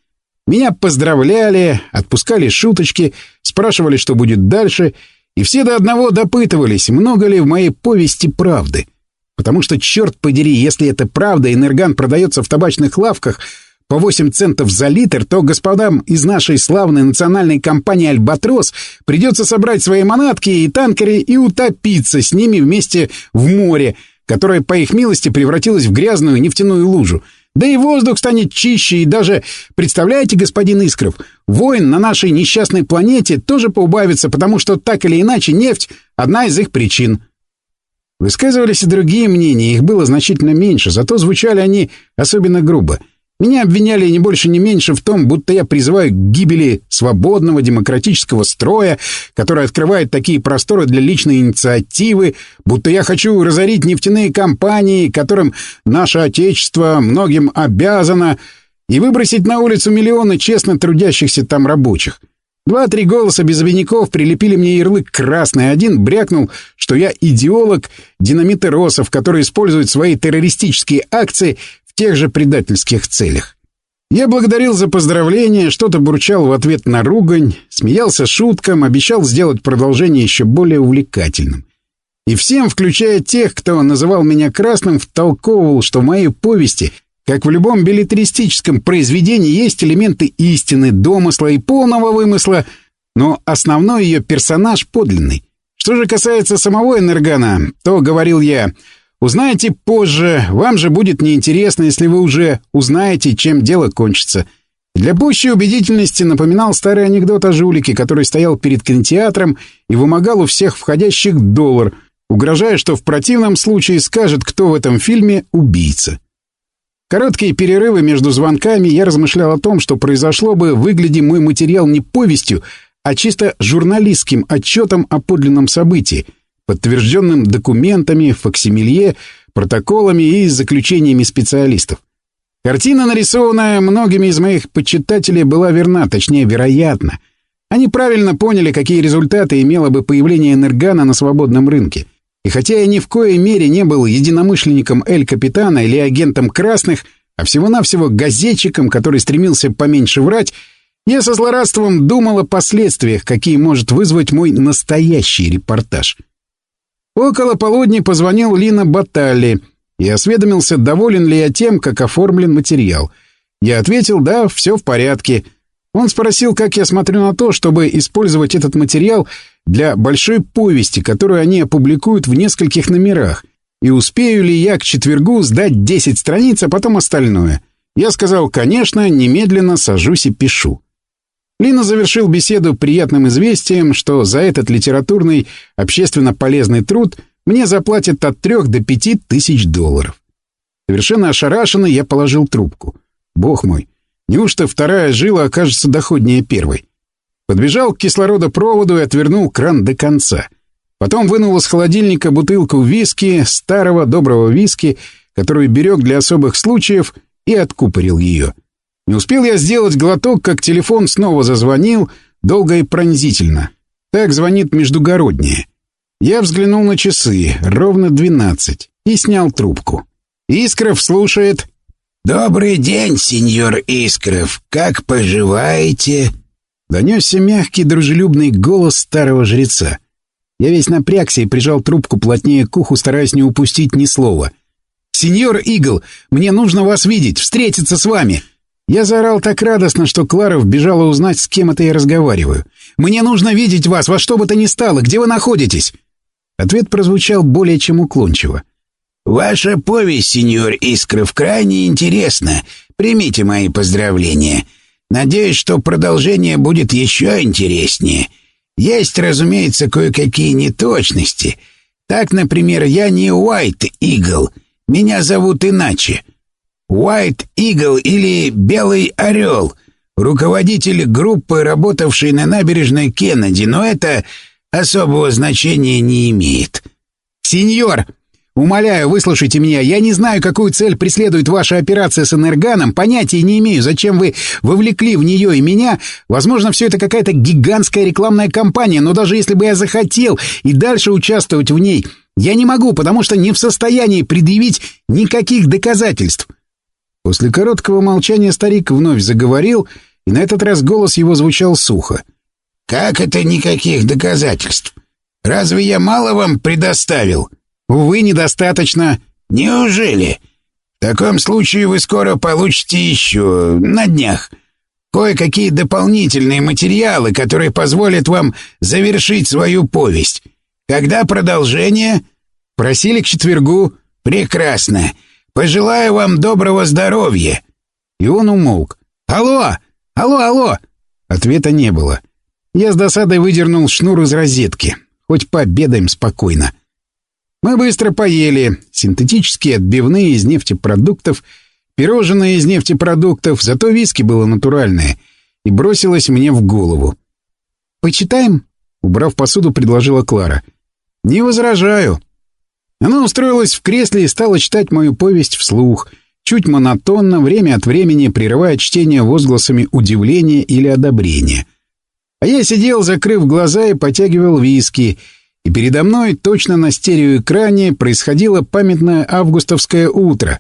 Меня поздравляли, отпускали шуточки, спрашивали, что будет дальше, и все до одного допытывались, много ли в моей повести правды. Потому что, черт подери, если это правда, энерган продается в табачных лавках по 8 центов за литр, то господам из нашей славной национальной компании «Альбатрос» придется собрать свои манатки и танкеры и утопиться с ними вместе в море, которое, по их милости, превратилось в грязную нефтяную лужу. Да и воздух станет чище, и даже, представляете, господин Искров, войн на нашей несчастной планете тоже поубавится, потому что так или иначе нефть — одна из их причин. Высказывались и другие мнения, их было значительно меньше, зато звучали они особенно грубо — меня обвиняли не больше, не меньше в том, будто я призываю к гибели свободного демократического строя, который открывает такие просторы для личной инициативы, будто я хочу разорить нефтяные компании, которым наше Отечество многим обязано, и выбросить на улицу миллионы честно трудящихся там рабочих. Два-три голоса без обиняков прилепили мне ярлык красный. Один брякнул, что я идеолог динамитеросов, который использует свои террористические акции тех же предательских целях. Я благодарил за поздравление, что-то бурчал в ответ на ругань, смеялся шуткам, обещал сделать продолжение еще более увлекательным. И всем, включая тех, кто называл меня красным, втолковывал, что в моей повести, как в любом билетристическом произведении, есть элементы истины, домысла и полного вымысла, но основной ее персонаж подлинный. Что же касается самого Энергана, то, говорил я, Узнаете позже, вам же будет неинтересно, если вы уже узнаете, чем дело кончится. Для пущей убедительности напоминал старый анекдот о жулике, который стоял перед кинотеатром и вымогал у всех входящих доллар, угрожая, что в противном случае скажет, кто в этом фильме убийца. Короткие перерывы между звонками я размышлял о том, что произошло бы, выгляди мой материал не повестью, а чисто журналистским отчетом о подлинном событии — подтвержденным документами, факсимилье, протоколами и заключениями специалистов. Картина, нарисованная многими из моих почитателей, была верна, точнее, вероятна. Они правильно поняли, какие результаты имело бы появление энергана на свободном рынке. И хотя я ни в коей мере не был единомышленником Эль-Капитана или агентом Красных, а всего-навсего газетчиком, который стремился поменьше врать, я со злорадством думал о последствиях, какие может вызвать мой настоящий репортаж. Около полудня позвонил Лина Баталли и осведомился, доволен ли я тем, как оформлен материал. Я ответил, да, все в порядке. Он спросил, как я смотрю на то, чтобы использовать этот материал для большой повести, которую они опубликуют в нескольких номерах, и успею ли я к четвергу сдать 10 страниц, а потом остальное. Я сказал, конечно, немедленно сажусь и пишу. Лина завершил беседу приятным известием, что за этот литературный, общественно полезный труд мне заплатят от трех до пяти тысяч долларов. Совершенно ошарашенный я положил трубку. Бог мой, неужто вторая жила окажется доходнее первой? Подбежал к кислородопроводу и отвернул кран до конца. Потом вынул из холодильника бутылку виски, старого доброго виски, которую берег для особых случаев, и откупорил ее. Не успел я сделать глоток, как телефон снова зазвонил, долго и пронзительно. Так звонит междугороднее. Я взглянул на часы, ровно двенадцать, и снял трубку. Искров слушает. «Добрый день, сеньор Искров. Как поживаете?» Донесся мягкий, дружелюбный голос старого жреца. Я весь напрягся и прижал трубку плотнее к уху, стараясь не упустить ни слова. «Сеньор Игл, мне нужно вас видеть, встретиться с вами!» Я заорал так радостно, что Клара вбежала узнать, с кем это я разговариваю. «Мне нужно видеть вас, во что бы то ни стало. Где вы находитесь?» Ответ прозвучал более чем уклончиво. «Ваша повесть, сеньор Искров, крайне интересна. Примите мои поздравления. Надеюсь, что продолжение будет еще интереснее. Есть, разумеется, кое-какие неточности. Так, например, я не Уайт Игл. Меня зовут иначе». White Eagle или Белый Орел, руководитель группы, работавшей на набережной Кеннеди, но это особого значения не имеет. «Сеньор, умоляю, выслушайте меня. Я не знаю, какую цель преследует ваша операция с энерганом, понятия не имею, зачем вы вовлекли в нее и меня. Возможно, все это какая-то гигантская рекламная кампания, но даже если бы я захотел и дальше участвовать в ней, я не могу, потому что не в состоянии предъявить никаких доказательств». После короткого молчания старик вновь заговорил, и на этот раз голос его звучал сухо. «Как это никаких доказательств? Разве я мало вам предоставил?» «Увы, недостаточно». «Неужели? В таком случае вы скоро получите еще, на днях, кое-какие дополнительные материалы, которые позволят вам завершить свою повесть. Когда продолжение?» «Просили к четвергу». «Прекрасно. Пожелаю вам доброго здоровья». И он умолк. «Алло! Алло, алло!» Ответа не было. Я с досадой выдернул шнур из розетки. Хоть пообедаем спокойно. Мы быстро поели. Синтетические отбивные из нефтепродуктов, пирожные из нефтепродуктов, зато виски было натуральное. И бросилось мне в голову. «Почитаем?» Убрав посуду, предложила Клара. «Не возражаю». Она устроилась в кресле и стала читать мою повесть вслух, чуть монотонно, время от времени прерывая чтение возгласами удивления или одобрения. А я сидел, закрыв глаза и потягивал виски, и передо мной точно на стереоэкране происходило памятное августовское утро.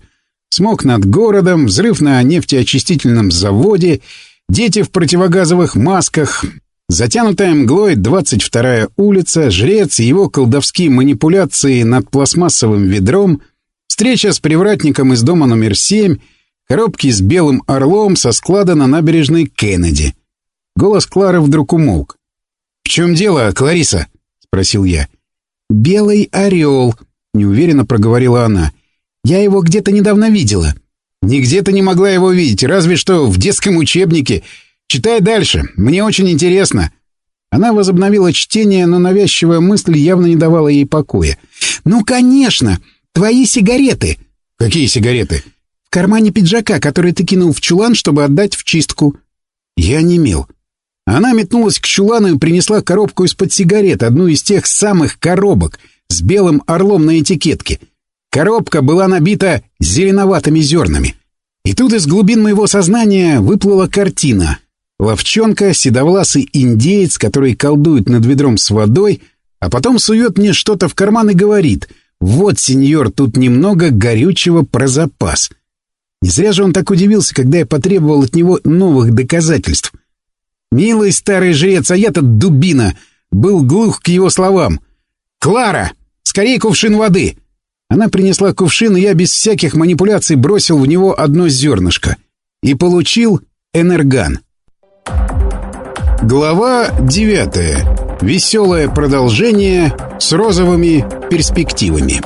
Смог над городом, взрыв на нефтеочистительном заводе, дети в противогазовых масках, Затянутая мглой 22-я улица, жрец и его колдовские манипуляции над пластмассовым ведром, встреча с привратником из дома номер 7, коробки с белым орлом со склада на набережной Кеннеди. Голос Клары вдруг умолк. «В чем дело, Клариса?» — спросил я. «Белый орел», — неуверенно проговорила она. «Я его где-то недавно видела». «Нигде ты не могла его видеть, разве что в детском учебнике. Читай дальше, мне очень интересно». Она возобновила чтение, но навязчивая мысль явно не давала ей покоя. «Ну, конечно! Твои сигареты!» «Какие сигареты?» «В кармане пиджака, который ты кинул в чулан, чтобы отдать в чистку». Я не мел. Она метнулась к чулану и принесла коробку из-под сигарет, одну из тех самых коробок с белым орлом на этикетке. Коробка была набита зеленоватыми зернами. И тут из глубин моего сознания выплыла картина. Ловчонка, седовласый индеец, который колдует над ведром с водой, а потом сует мне что-то в карман и говорит «Вот, сеньор, тут немного горючего про запас». Не зря же он так удивился, когда я потребовал от него новых доказательств. Милый старый жрец, а я-то дубина, был глух к его словам. «Клара, скорее кувшин воды!» Она принесла кувшин, и я без всяких манипуляций бросил в него одно зернышко. И получил энерган. Глава 9. Веселое продолжение с розовыми перспективами.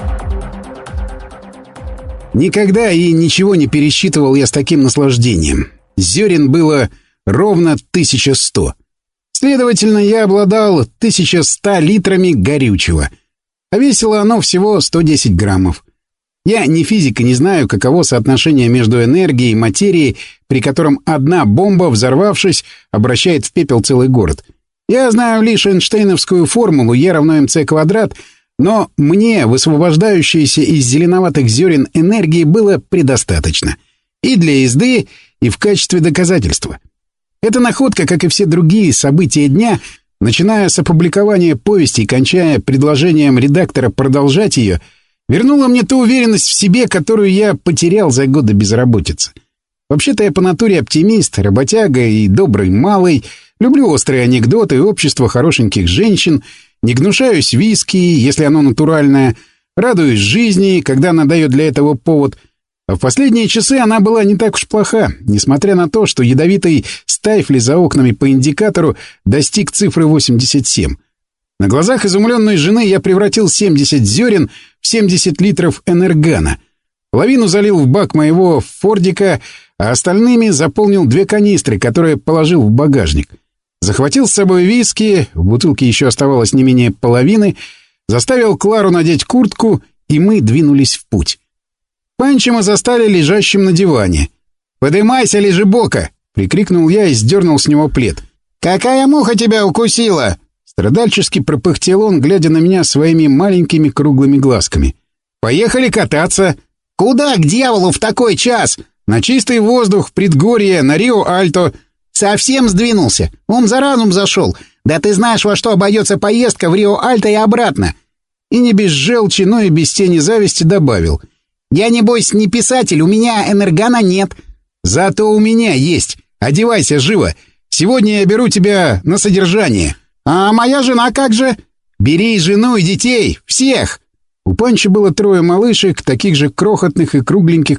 Никогда и ничего не пересчитывал я с таким наслаждением. Зерен было ровно 1100. Следовательно, я обладал 1100 литрами горючего. А весило оно всего 110 граммов. Я не физик и не знаю, каково соотношение между энергией и материей, при котором одна бомба, взорвавшись, обращает в пепел целый город. Я знаю лишь Эйнштейновскую формулу Е равно МЦ квадрат, но мне высвобождающейся из зеленоватых зерен энергии было предостаточно. И для езды, и в качестве доказательства. Эта находка, как и все другие события дня, начиная с опубликования повести и кончая предложением редактора продолжать ее — Вернула мне ту уверенность в себе, которую я потерял за годы безработицы. Вообще-то я по натуре оптимист, работяга и добрый малый, люблю острые анекдоты и общество хорошеньких женщин, не гнушаюсь виски, если оно натуральное, радуюсь жизни, когда она дает для этого повод. А в последние часы она была не так уж плоха, несмотря на то, что ядовитый стайфли за окнами по индикатору достиг цифры 87. На глазах изумленной жены я превратил 70 зерен 70 литров энергана. Половину залил в бак моего фордика, а остальными заполнил две канистры, которые положил в багажник. Захватил с собой виски, в бутылке еще оставалось не менее половины, заставил Клару надеть куртку, и мы двинулись в путь. Панчима застали лежащим на диване. «Подымайся, лежебока!» — прикрикнул я и сдернул с него плед. «Какая муха тебя укусила?» Страдальчески пропыхтел он, глядя на меня своими маленькими круглыми глазками. «Поехали кататься!» «Куда, к дьяволу, в такой час?» «На чистый воздух, в предгорье, на Рио-Альто». «Совсем сдвинулся. Ум за разум зашел. Да ты знаешь, во что обойдется поездка в Рио-Альто и обратно». И не без желчи, но и без тени зависти добавил. «Я, небось, не писатель, у меня энергана нет». «Зато у меня есть. Одевайся живо. Сегодня я беру тебя на содержание. А моя жена как же? Бери жену и детей. Всех. У Панчи было трое малышек, таких же крохотных и кругленьких,